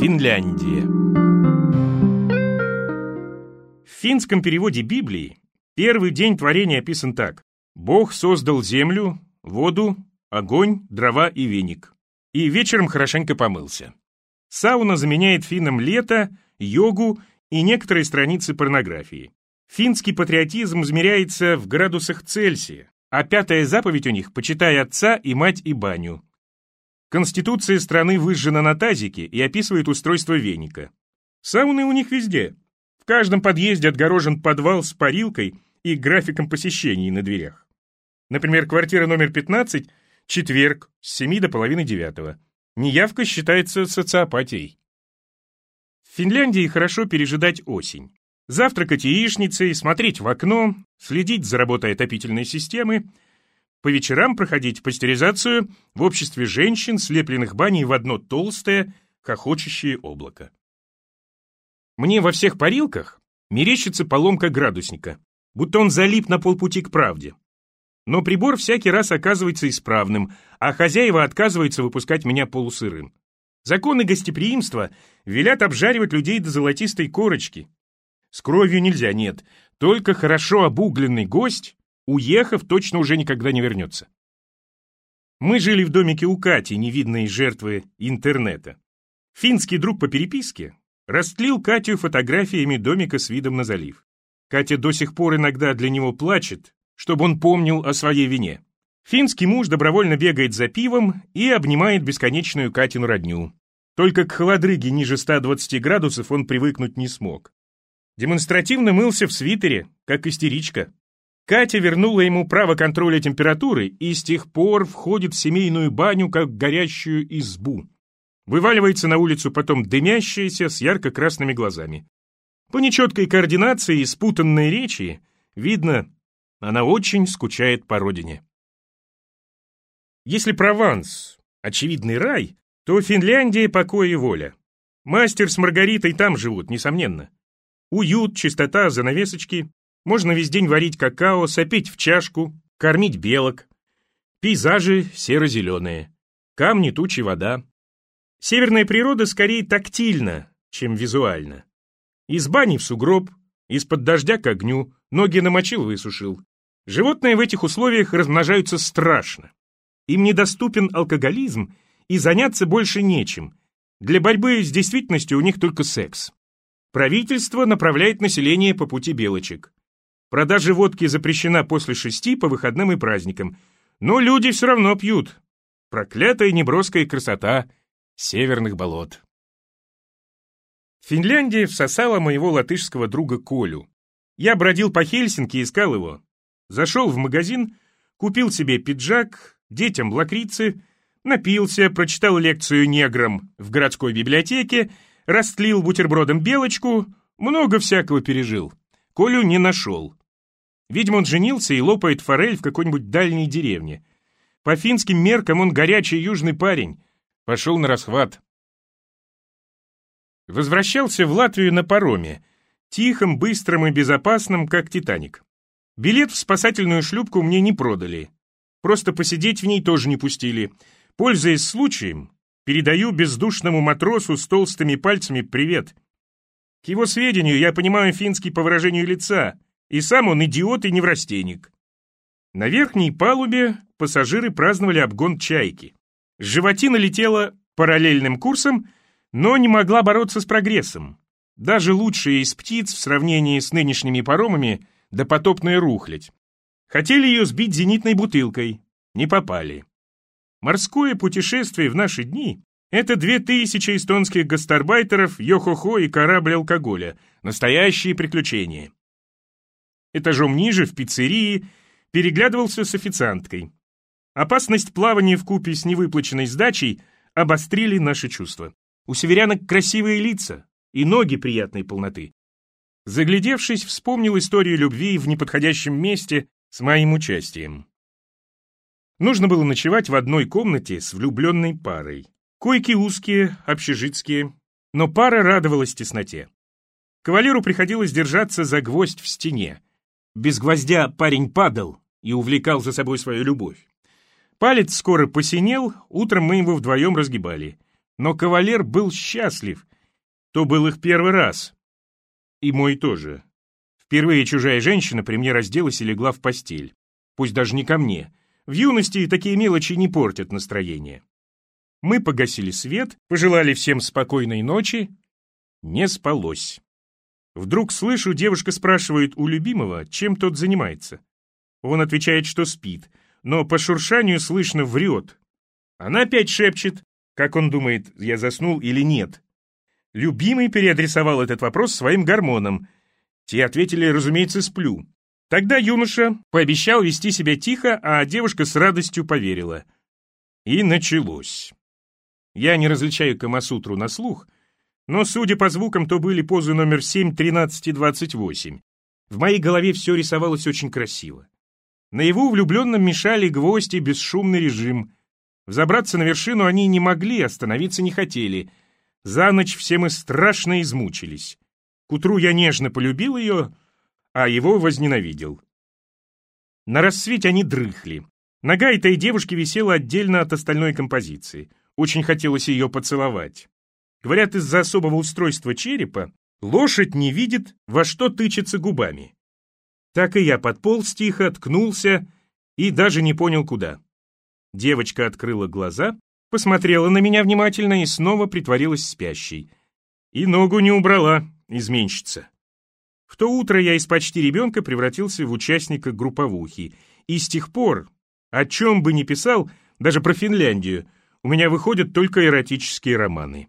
Финляндия В финском переводе Библии первый день творения описан так. Бог создал землю, воду, огонь, дрова и веник. И вечером хорошенько помылся. Сауна заменяет финнам лето, йогу и некоторые страницы порнографии. Финский патриотизм измеряется в градусах Цельсия, а пятая заповедь у них «почитай отца и мать и баню». Конституция страны выжжена на тазике и описывает устройство веника. Сауны у них везде. В каждом подъезде отгорожен подвал с парилкой и графиком посещений на дверях. Например, квартира номер 15 – четверг с 7 до половины девятого. Неявка считается социопатией. В Финляндии хорошо пережидать осень. Завтракать яичницей, смотреть в окно, следить за работой отопительной системы – по вечерам проходить пастеризацию в обществе женщин, слепленных баней в одно толстое, хохочущее облако. Мне во всех парилках мерещится поломка градусника, будто он залип на полпути к правде. Но прибор всякий раз оказывается исправным, а хозяева отказываются выпускать меня полусырым. Законы гостеприимства велят обжаривать людей до золотистой корочки. С кровью нельзя, нет, только хорошо обугленный гость уехав, точно уже никогда не вернется. Мы жили в домике у Кати, невидной жертвы интернета. Финский друг по переписке растлил Катю фотографиями домика с видом на залив. Катя до сих пор иногда для него плачет, чтобы он помнил о своей вине. Финский муж добровольно бегает за пивом и обнимает бесконечную Катину родню. Только к холодрыге ниже 120 градусов он привыкнуть не смог. Демонстративно мылся в свитере, как истеричка. Катя вернула ему право контроля температуры и с тех пор входит в семейную баню, как горящую избу. Вываливается на улицу потом дымящаяся с ярко-красными глазами. По нечеткой координации и спутанной речи видно, она очень скучает по родине. Если Прованс — очевидный рай, то Финляндия — покой и воля. Мастер с Маргаритой там живут, несомненно. Уют, чистота, занавесочки, можно весь день варить какао, сопеть в чашку, кормить белок. Пейзажи серо-зеленые. Камни, тучи, вода. Северная природа скорее тактильна, чем визуально. Из бани в сугроб, из-под дождя к огню, ноги намочил, высушил. Животные в этих условиях размножаются страшно. Им недоступен алкоголизм, и заняться больше нечем. Для борьбы с действительностью у них только секс. Правительство направляет население по пути белочек. Продажа водки запрещена после шести по выходным и праздникам. Но люди все равно пьют. Проклятая неброская красота северных болот. Финляндия всосала моего латышского друга Колю. Я бродил по Хельсинки и искал его. Зашел в магазин, купил себе пиджак, детям лакрицы, напился, прочитал лекцию неграм в городской библиотеке, растлил бутербродом белочку, много всякого пережил. Колю не нашел. Видимо, он женился и лопает форель в какой-нибудь дальней деревне. По финским меркам он горячий южный парень. Пошел на расхват. Возвращался в Латвию на пароме. Тихом, быстрым и безопасным, как «Титаник». Билет в спасательную шлюпку мне не продали. Просто посидеть в ней тоже не пустили. Пользуясь случаем, передаю бездушному матросу с толстыми пальцами привет. К его сведению, я понимаю финский по выражению лица — и сам он идиот и неврастенник. На верхней палубе пассажиры праздновали обгон чайки. Животина летела параллельным курсом, но не могла бороться с прогрессом. Даже лучшая из птиц в сравнении с нынешними паромами допотопная рухлядь. Хотели ее сбить зенитной бутылкой, не попали. Морское путешествие в наши дни — это две тысячи эстонских гастарбайтеров, йо-хо-хо и корабль алкоголя. Настоящие приключения. Этажом ниже, в пиццерии, переглядывался с официанткой. Опасность плавания в купе с невыплаченной сдачей обострили наши чувства. У северянок красивые лица и ноги приятной полноты. Заглядевшись, вспомнил историю любви в неподходящем месте с моим участием. Нужно было ночевать в одной комнате с влюбленной парой. Койки узкие, общежитские, но пара радовалась тесноте. Кавалеру приходилось держаться за гвоздь в стене, без гвоздя парень падал и увлекал за собой свою любовь. Палец скоро посинел, утром мы его вдвоем разгибали. Но кавалер был счастлив. То был их первый раз. И мой тоже. Впервые чужая женщина при мне разделась и легла в постель. Пусть даже не ко мне. В юности такие мелочи не портят настроение. Мы погасили свет, пожелали всем спокойной ночи. Не спалось. Вдруг слышу, девушка спрашивает у любимого, чем тот занимается. Он отвечает, что спит, но по шуршанию слышно врет. Она опять шепчет, как он думает, я заснул или нет. Любимый переадресовал этот вопрос своим гормонам. Те ответили, разумеется, сплю. Тогда юноша пообещал вести себя тихо, а девушка с радостью поверила. И началось. Я не различаю Камасутру на слух, но, судя по звукам, то были позы номер 7, 13 и 28. В моей голове все рисовалось очень красиво. Наяву влюбленным мешали гвозди, бесшумный режим. Взобраться на вершину они не могли, остановиться не хотели. За ночь все мы страшно измучились. К утру я нежно полюбил ее, а его возненавидел. На рассвете они дрыхли. Нога этой девушки висела отдельно от остальной композиции. Очень хотелось ее поцеловать. Говорят, из-за особого устройства черепа лошадь не видит, во что тычется губами. Так и я подполз тихо, ткнулся и даже не понял, куда. Девочка открыла глаза, посмотрела на меня внимательно и снова притворилась спящей. И ногу не убрала, изменщица. В то утро я из почти ребенка превратился в участника групповухи, и с тех пор, о чем бы ни писал, даже про Финляндию, у меня выходят только эротические романы.